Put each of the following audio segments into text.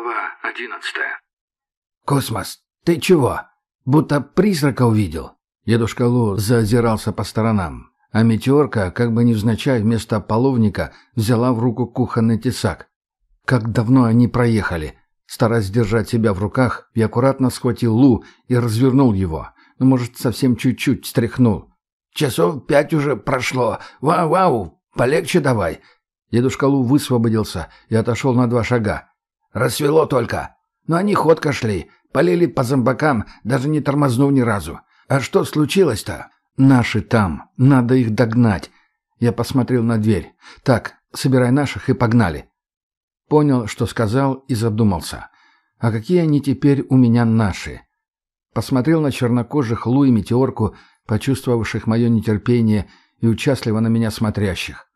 Глава одиннадцатая. «Космос, ты чего? Будто призрака увидел?» Дедушка Лу заозирался по сторонам, а метеорка, как бы невзначай, вместо половника взяла в руку кухонный тесак. Как давно они проехали? Стараясь держать себя в руках, я аккуратно схватил Лу и развернул его. Ну, может, совсем чуть-чуть стряхнул. «Часов пять уже прошло. Вау-вау, полегче давай». Дедушка Лу высвободился и отошел на два шага. Рассвело только. Но они ходко шли, полили по зомбакам, даже не тормознув ни разу. А что случилось-то? Наши там. Надо их догнать. Я посмотрел на дверь. Так, собирай наших и погнали. Понял, что сказал, и задумался. А какие они теперь у меня наши? Посмотрел на чернокожих Лу и Метеорку, почувствовавших мое нетерпение и участливо на меня смотрящих.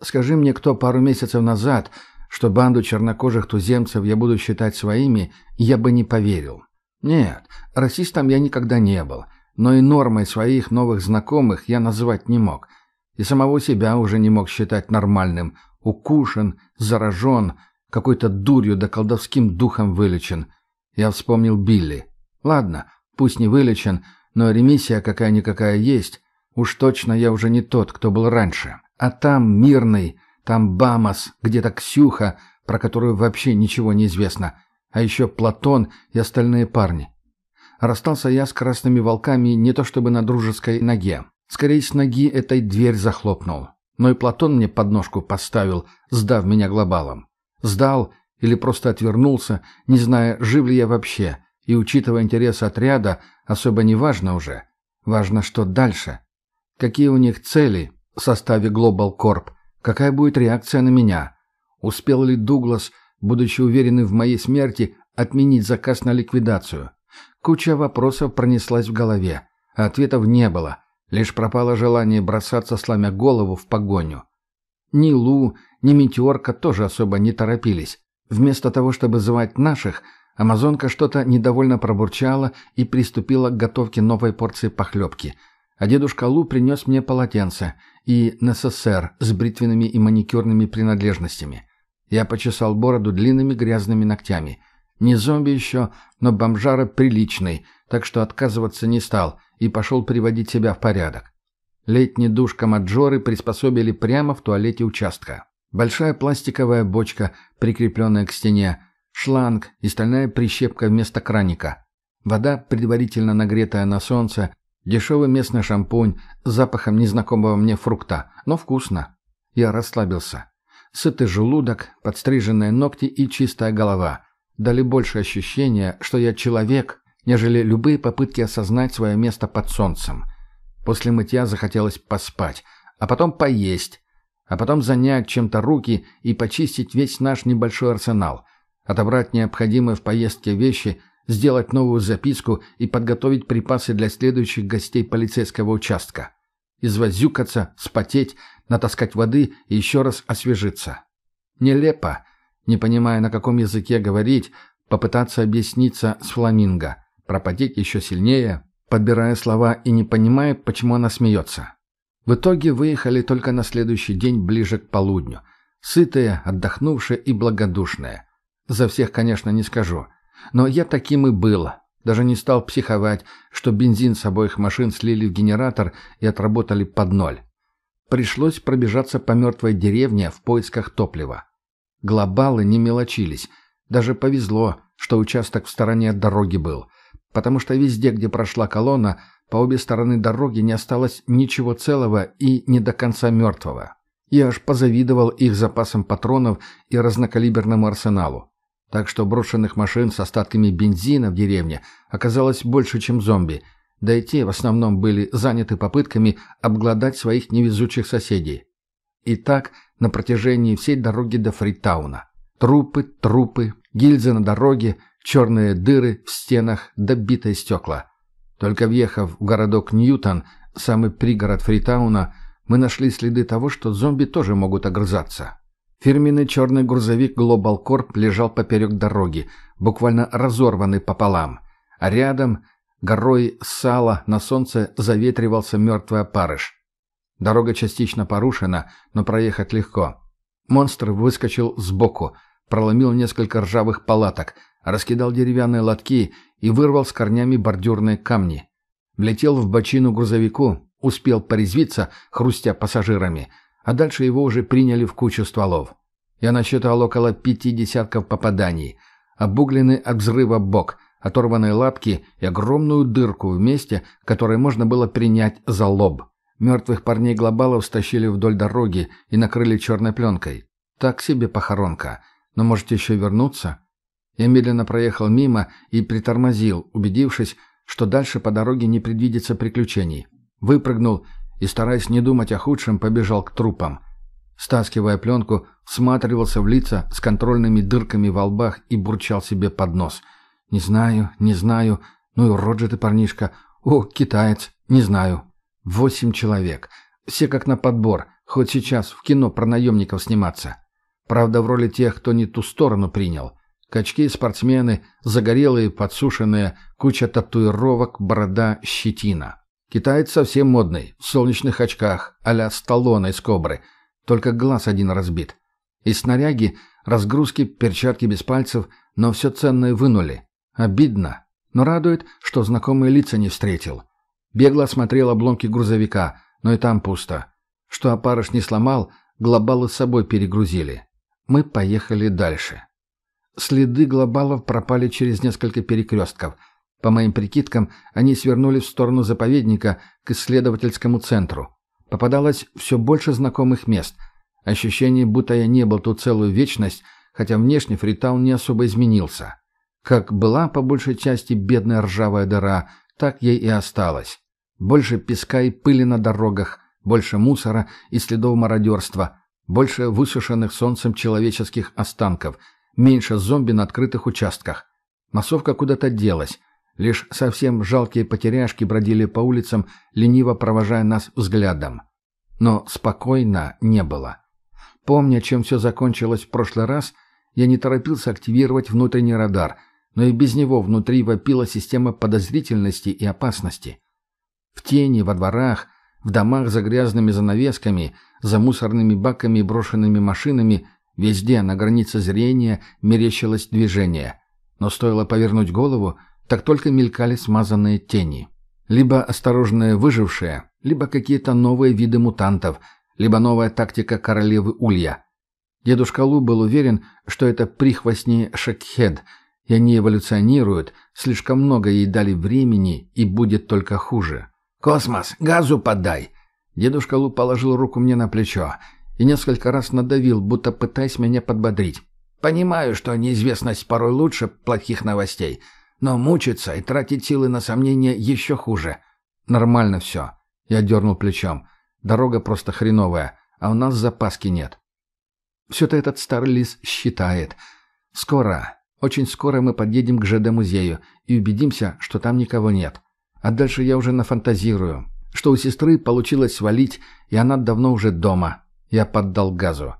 Скажи мне, кто пару месяцев назад что банду чернокожих туземцев я буду считать своими, я бы не поверил. Нет, расистом я никогда не был, но и нормой своих новых знакомых я называть не мог. И самого себя уже не мог считать нормальным. Укушен, заражен, какой-то дурью да колдовским духом вылечен. Я вспомнил Билли. Ладно, пусть не вылечен, но ремиссия какая-никакая есть. Уж точно я уже не тот, кто был раньше. А там мирный, там Бамос, где-то Ксюха, про которую вообще ничего не известно. А еще Платон и остальные парни. Расстался я с красными волками не то чтобы на дружеской ноге. Скорее, с ноги этой дверь захлопнул. Но и Платон мне подножку поставил, сдав меня глобалом. Сдал или просто отвернулся, не зная, жив ли я вообще. И, учитывая интерес отряда, особо не важно уже. Важно, что дальше. Какие у них цели в составе Global Corp – Какая будет реакция на меня? Успел ли Дуглас, будучи уверенным в моей смерти, отменить заказ на ликвидацию? Куча вопросов пронеслась в голове, а ответов не было. Лишь пропало желание бросаться, сломя голову, в погоню. Ни Лу, ни Метеорка тоже особо не торопились. Вместо того, чтобы звать наших, Амазонка что-то недовольно пробурчала и приступила к готовке новой порции похлебки – а дедушка Лу принес мне полотенце и НССР с бритвенными и маникюрными принадлежностями. Я почесал бороду длинными грязными ногтями. Не зомби еще, но бомжара приличный, так что отказываться не стал и пошел приводить себя в порядок. Летний душ Камаджоры приспособили прямо в туалете участка. Большая пластиковая бочка, прикрепленная к стене, шланг и стальная прищепка вместо краника. Вода, предварительно нагретая на солнце, Дешевый местный шампунь с запахом незнакомого мне фрукта, но вкусно. Я расслабился. Сытый желудок, подстриженные ногти и чистая голова дали больше ощущения, что я человек, нежели любые попытки осознать свое место под солнцем. После мытья захотелось поспать, а потом поесть, а потом занять чем-то руки и почистить весь наш небольшой арсенал, отобрать необходимые в поездке вещи – сделать новую записку и подготовить припасы для следующих гостей полицейского участка. Извозюкаться, спотеть, натаскать воды и еще раз освежиться. Нелепо, не понимая, на каком языке говорить, попытаться объясниться с фламинго, пропотеть еще сильнее, подбирая слова и не понимая, почему она смеется. В итоге выехали только на следующий день ближе к полудню. Сытые, отдохнувшие и благодушные. За всех, конечно, не скажу. Но я таким и был. Даже не стал психовать, что бензин с обоих машин слили в генератор и отработали под ноль. Пришлось пробежаться по мертвой деревне в поисках топлива. Глобалы не мелочились. Даже повезло, что участок в стороне от дороги был. Потому что везде, где прошла колонна, по обе стороны дороги не осталось ничего целого и не до конца мертвого. Я аж позавидовал их запасам патронов и разнокалиберному арсеналу. Так что брошенных машин с остатками бензина в деревне оказалось больше, чем зомби. Да и те в основном были заняты попытками обглодать своих невезучих соседей. И так на протяжении всей дороги до Фритауна. Трупы, трупы, гильзы на дороге, черные дыры в стенах, добитые стекла. Только въехав в городок Ньютон, самый пригород Фритауна, мы нашли следы того, что зомби тоже могут огрызаться. Фирменный черный грузовик Global Corp лежал поперек дороги, буквально разорванный пополам. А рядом, горой сала, на солнце заветривался мертвый опарыш. Дорога частично порушена, но проехать легко. Монстр выскочил сбоку, проломил несколько ржавых палаток, раскидал деревянные лотки и вырвал с корнями бордюрные камни. Влетел в бочину грузовику, успел порезвиться, хрустя пассажирами, а дальше его уже приняли в кучу стволов. Я насчитал около пяти десятков попаданий, обугленный от взрыва бок, оторванные лапки и огромную дырку в месте, которое можно было принять за лоб. Мертвых парней глобалов стащили вдоль дороги и накрыли черной пленкой. Так себе похоронка. Но можете еще вернуться? Я медленно проехал мимо и притормозил, убедившись, что дальше по дороге не предвидится приключений. Выпрыгнул и, стараясь не думать о худшем, побежал к трупам. Стаскивая пленку, всматривался в лица с контрольными дырками во лбах и бурчал себе под нос. «Не знаю, не знаю. Ну и урод же ты, парнишка. О, китаец. Не знаю. Восемь человек. Все как на подбор. Хоть сейчас в кино про наемников сниматься. Правда, в роли тех, кто не ту сторону принял. Качки, спортсмены, загорелые, подсушенные, куча татуировок, борода, щетина. Китаец совсем модный, в солнечных очках, а-ля Сталлоне из «Кобры». Только глаз один разбит. Из снаряги, разгрузки, перчатки без пальцев, но все ценное вынули. Обидно, но радует, что знакомые лица не встретил. Бегло осмотрел обломки грузовика, но и там пусто. Что опарыш не сломал, глобалы с собой перегрузили. Мы поехали дальше. Следы глобалов пропали через несколько перекрестков. По моим прикидкам, они свернули в сторону заповедника к исследовательскому центру. Попадалось все больше знакомых мест. Ощущение, будто я не был тут целую вечность, хотя внешне Фритаун не особо изменился. Как была по большей части бедная ржавая дыра, так ей и осталась. Больше песка и пыли на дорогах, больше мусора и следов мародерства, больше высушенных солнцем человеческих останков, меньше зомби на открытых участках. Массовка куда-то делась. Лишь совсем жалкие потеряшки бродили по улицам, лениво провожая нас взглядом. Но спокойно не было. Помня, чем все закончилось в прошлый раз, я не торопился активировать внутренний радар – но и без него внутри вопила система подозрительности и опасности. В тени, во дворах, в домах за грязными занавесками, за мусорными баками и брошенными машинами, везде на границе зрения мерещилось движение. Но стоило повернуть голову, так только мелькали смазанные тени. Либо осторожные выжившие, либо какие-то новые виды мутантов, либо новая тактика королевы Улья. Дедушка Лу был уверен, что это прихвостни Шекхед – и они эволюционируют, слишком много ей дали времени, и будет только хуже. «Космос, газу подай!» Дедушка Лу положил руку мне на плечо и несколько раз надавил, будто пытаясь меня подбодрить. «Понимаю, что неизвестность порой лучше плохих новостей, но мучиться и тратить силы на сомнения еще хуже». «Нормально все». Я дернул плечом. «Дорога просто хреновая, а у нас запаски нет». Все-то этот старый лис считает. Скоро, очень скоро мы подъедем к ЖД-музею и убедимся, что там никого нет. А дальше я уже нафантазирую, что у сестры получилось свалить, и она давно уже дома. Я поддал газу.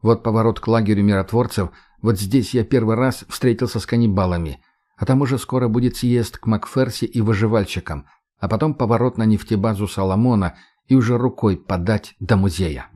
Вот поворот к лагерю миротворцев, вот здесь я первый раз встретился с каннибалами. А там уже скоро будет съезд к Макферси и выживальщикам, а потом поворот на нефтебазу Соломона и уже рукой подать до музея.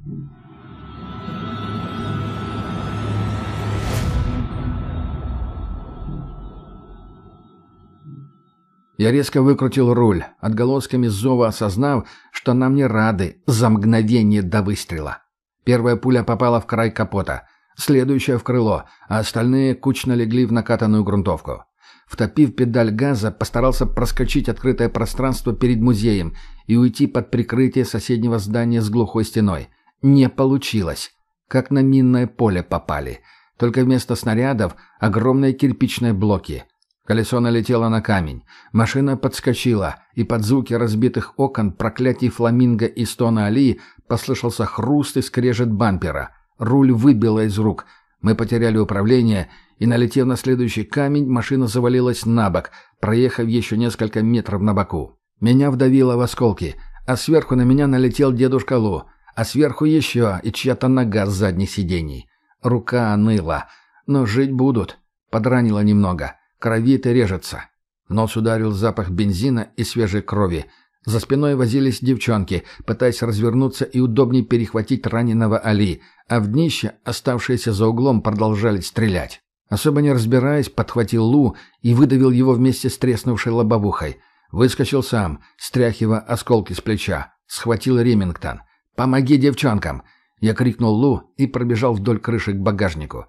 Я резко выкрутил руль, отголосками зова осознав, что нам не рады за мгновение до выстрела. Первая пуля попала в край капота, следующая в крыло, а остальные кучно легли в накатанную грунтовку. Втопив педаль газа, постарался проскочить открытое пространство перед музеем и уйти под прикрытие соседнего здания с глухой стеной. Не получилось. Как на минное поле попали. Только вместо снарядов огромные кирпичные блоки. Колесо налетело на камень. Машина подскочила, и под звуки разбитых окон, проклятий фламинго и стона Али послышался хруст и скрежет бампера. Руль выбило из рук. Мы потеряли управление, и, налетев на следующий камень, машина завалилась на бок, проехав еще несколько метров на боку. Меня вдавило в осколки, а сверху на меня налетел дедушка Лу, а сверху еще и чья-то нога с задних сидений. Рука ныла, но жить будут. Подранило немного. Кровит и режется. В нос ударил запах бензина и свежей крови. За спиной возились девчонки, пытаясь развернуться и удобнее перехватить раненого Али, а в днище, оставшиеся за углом, продолжали стрелять. Особо не разбираясь, подхватил Лу и выдавил его вместе с треснувшей лобовухой. Выскочил сам, стряхивая осколки с плеча. Схватил Ремингтон. «Помоги девчонкам!» Я крикнул Лу и пробежал вдоль крыши к багажнику.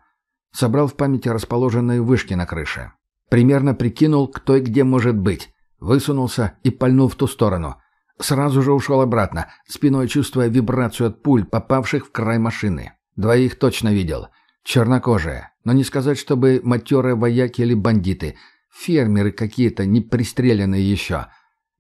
Собрал в памяти расположенные вышки на крыше. Примерно прикинул, кто и где может быть. Высунулся и пальнул в ту сторону. Сразу же ушел обратно, спиной чувствуя вибрацию от пуль, попавших в край машины. Двоих точно видел. Чернокожие. Но не сказать, чтобы матерые вояки или бандиты. Фермеры какие-то, не пристреленные еще.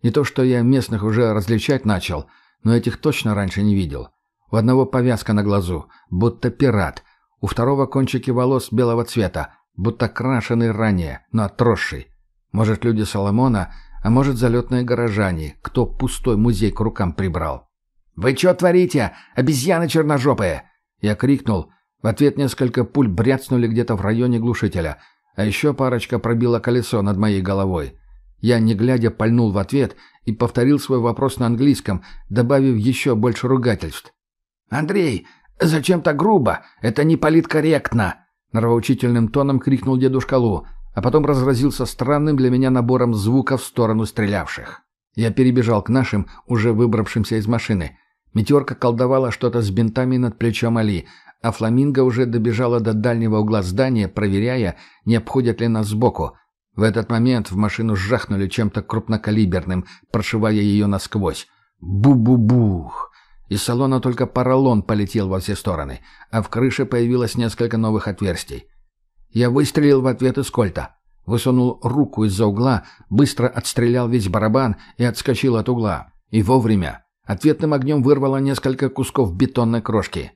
Не то, что я местных уже различать начал, но этих точно раньше не видел. У одного повязка на глазу, будто пират. У второго кончики волос белого цвета, будто крашеный ранее, но отросший. Может, люди Соломона а может, залетные горожане, кто пустой музей к рукам прибрал. «Вы что творите, обезьяны черножопые?» Я крикнул. В ответ несколько пуль бряцнули где-то в районе глушителя, а еще парочка пробила колесо над моей головой. Я, не глядя, пальнул в ответ и повторил свой вопрос на английском, добавив еще больше ругательств. «Андрей, зачем так грубо? Это не политкорректно!» Нравоучительным тоном крикнул дедушка Лу а потом разразился странным для меня набором звуков в сторону стрелявших. Я перебежал к нашим, уже выбравшимся из машины. Метеорка колдовала что-то с бинтами над плечом Али, а фламинго уже добежала до дальнего угла здания, проверяя, не обходят ли нас сбоку. В этот момент в машину жахнули чем-то крупнокалиберным, прошивая ее насквозь. Бу-бу-бух! Из салона только поролон полетел во все стороны, а в крыше появилось несколько новых отверстий. Я выстрелил в ответ из кольта. Высунул руку из-за угла, быстро отстрелял весь барабан и отскочил от угла. И вовремя. Ответным огнем вырвало несколько кусков бетонной крошки.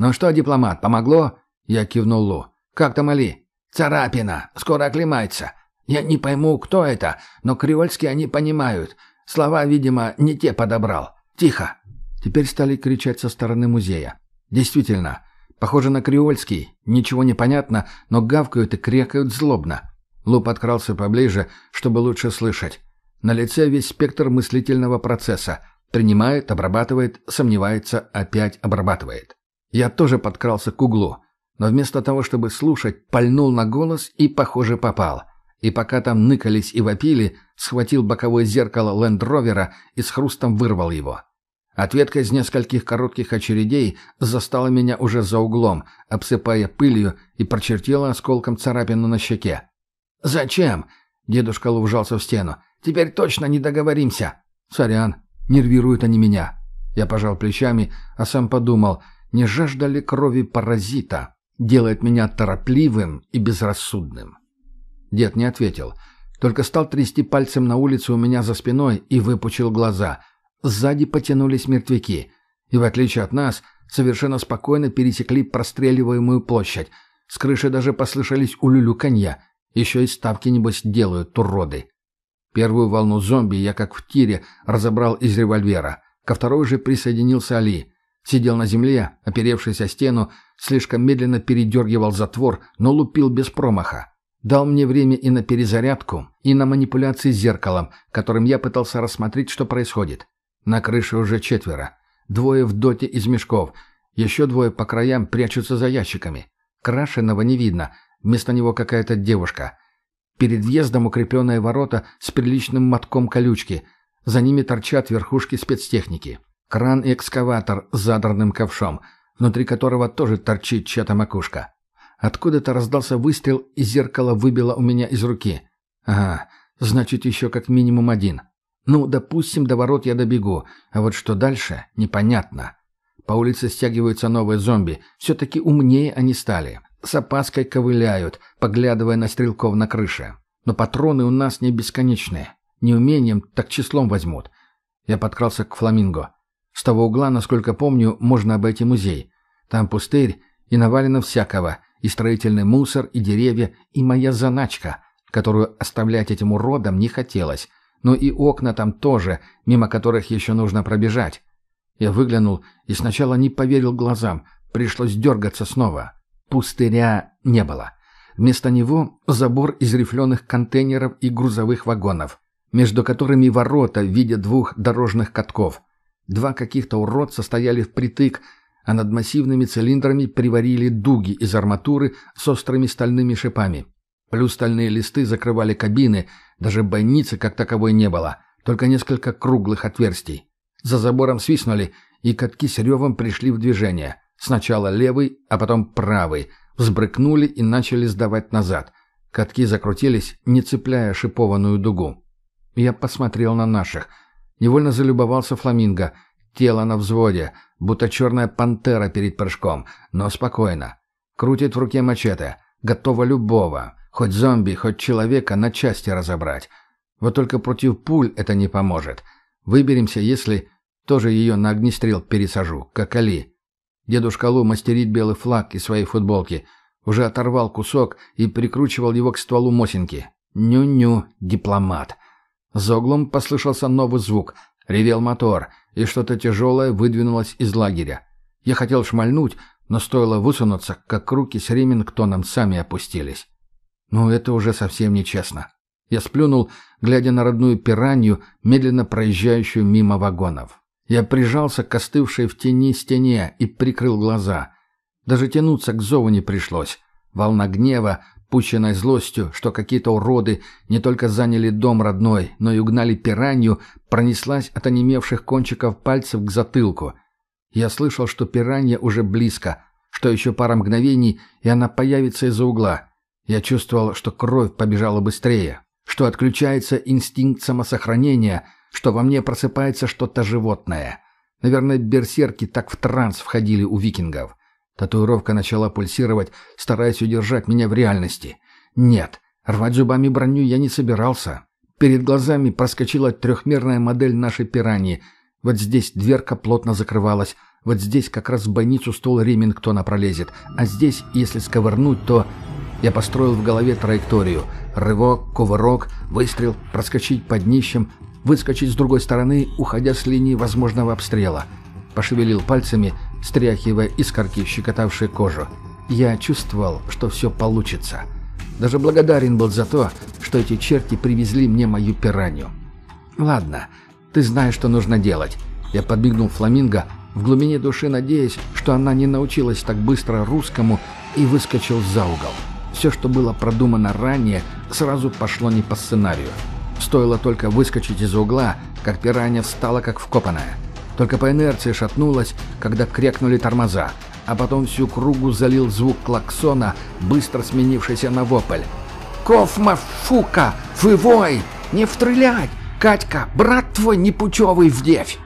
«Ну что, дипломат, помогло?» Я кивнул Лу. «Как там Али?» «Царапина. Скоро оклемается. Я не пойму, кто это, но креольский они понимают. Слова, видимо, не те подобрал. Тихо!» Теперь стали кричать со стороны музея. Действительно, Похоже на креольский. Ничего не понятно, но гавкают и крекают злобно. Лу подкрался поближе, чтобы лучше слышать. На лице весь спектр мыслительного процесса. Принимает, обрабатывает, сомневается, опять обрабатывает. Я тоже подкрался к углу. Но вместо того, чтобы слушать, пальнул на голос и, похоже, попал. И пока там ныкались и вопили, схватил боковое зеркало лендровера и с хрустом вырвал его. Ответка из нескольких коротких очередей застала меня уже за углом, обсыпая пылью и прочертила осколком царапину на щеке. «Зачем?» — дедушка лужался в стену. «Теперь точно не договоримся». «Сорян, нервируют они меня». Я пожал плечами, а сам подумал, не жажда ли крови паразита делает меня торопливым и безрассудным. Дед не ответил, только стал трясти пальцем на улице у меня за спиной и выпучил глаза — Сзади потянулись мертвяки. И в отличие от нас, совершенно спокойно пересекли простреливаемую площадь. С крыши даже послышались улюлюканья. Еще и ставки, небось, делают уроды. Первую волну зомби я, как в тире, разобрал из револьвера. Ко второй же присоединился Али. Сидел на земле, оперевшись о стену, слишком медленно передергивал затвор, но лупил без промаха. Дал мне время и на перезарядку, и на манипуляции с зеркалом, которым я пытался рассмотреть, что происходит. На крыше уже четверо. Двое в доте из мешков. Еще двое по краям прячутся за ящиками. Крашеного не видно. Вместо него какая-то девушка. Перед въездом укрепленные ворота с приличным мотком колючки. За ними торчат верхушки спецтехники. Кран и экскаватор с задранным ковшом, внутри которого тоже торчит чья-то макушка. Откуда-то раздался выстрел, и зеркало выбило у меня из руки. Ага, значит, еще как минимум один. Ну, допустим, до ворот я добегу, а вот что дальше, непонятно. По улице стягиваются новые зомби. Все-таки умнее они стали. С опаской ковыляют, поглядывая на стрелков на крыше. Но патроны у нас не бесконечные. Не умением, так числом возьмут. Я подкрался к фламинго. С того угла, насколько помню, можно обойти музей. Там пустырь и навалено всякого. И строительный мусор, и деревья, и моя заначка, которую оставлять этим уродам не хотелось. Но и окна там тоже, мимо которых еще нужно пробежать. Я выглянул и сначала не поверил глазам. Пришлось дергаться снова. Пустыря не было. Вместо него забор из рифленых контейнеров и грузовых вагонов. между которыми ворота в виде двух дорожных катков. Два каких-то уродца стояли впритык, а над массивными цилиндрами приварили дуги из арматуры с острыми стальными шипами. Плюс стальные листы закрывали кабины, даже бойницы как таковой не было, только несколько круглых отверстий. За забором свистнули, и катки с ревом пришли в движение. Сначала левый, а потом правый. Взбрыкнули и начали сдавать назад. Катки закрутились, не цепляя шипованную дугу. Я посмотрел на наших. Невольно залюбовался фламинго. Тело на взводе, будто черная пантера перед прыжком, но спокойно. Крутит в руке мачете. Готова любого. Хоть зомби, хоть человека на части разобрать. Вот только против пуль это не поможет. Выберемся, если... Тоже ее на огнестрел пересажу, как Али. Дедушка Лу мастерит белый флаг из своей футболки. Уже оторвал кусок и прикручивал его к стволу Мосинки. Ню-ню, дипломат. За углом послышался новый звук. Ревел мотор, и что-то тяжелое выдвинулось из лагеря. Я хотел шмальнуть, но стоило высунуться, как руки с Ремингтоном сами опустились. Ну, это уже совсем нечестно. Я сплюнул, глядя на родную пиранью, медленно проезжающую мимо вагонов. Я прижался к остывшей в тени стене и прикрыл глаза. Даже тянуться к зову не пришлось. Волна гнева, пущенной злостью, что какие-то уроды не только заняли дом родной, но и угнали пиранью, пронеслась от онемевших кончиков пальцев к затылку. Я слышал, что пиранья уже близко, что еще пара мгновений, и она появится из-за угла. Я чувствовал, что кровь побежала быстрее, что отключается инстинкт самосохранения, что во мне просыпается что-то животное. Наверное, берсерки так в транс входили у викингов. Татуировка начала пульсировать, стараясь удержать меня в реальности. Нет, рвать зубами броню я не собирался. Перед глазами проскочила трехмерная модель нашей пираньи. Вот здесь дверка плотно закрывалась, вот здесь как раз в больницу стол Ремингтона пролезет, а здесь, если сковырнуть, то... Я построил в голове траекторию. Рывок, кувырок, выстрел, проскочить под днищем, выскочить с другой стороны, уходя с линии возможного обстрела. Пошевелил пальцами — стряхивая искорки, щекотавшие кожу. Я чувствовал, что все получится. Даже благодарен был за то, что эти черти привезли мне мою пиранью. «Ладно, ты знаешь, что нужно делать». Я подбегнул Фламинго, в глубине души надеясь, что она не научилась так быстро русскому, и выскочил за угол. Все, что было продумано ранее, сразу пошло не по сценарию. Стоило только выскочить из угла, как пиранья встала как вкопанная. Только по инерции шатнулась, когда крякнули тормоза, а потом всю кругу залил звук клаксона, быстро сменившийся на вопль. «Кофма, фука! Вывой! Не стрелять! Катька, брат твой непутевый в девь!»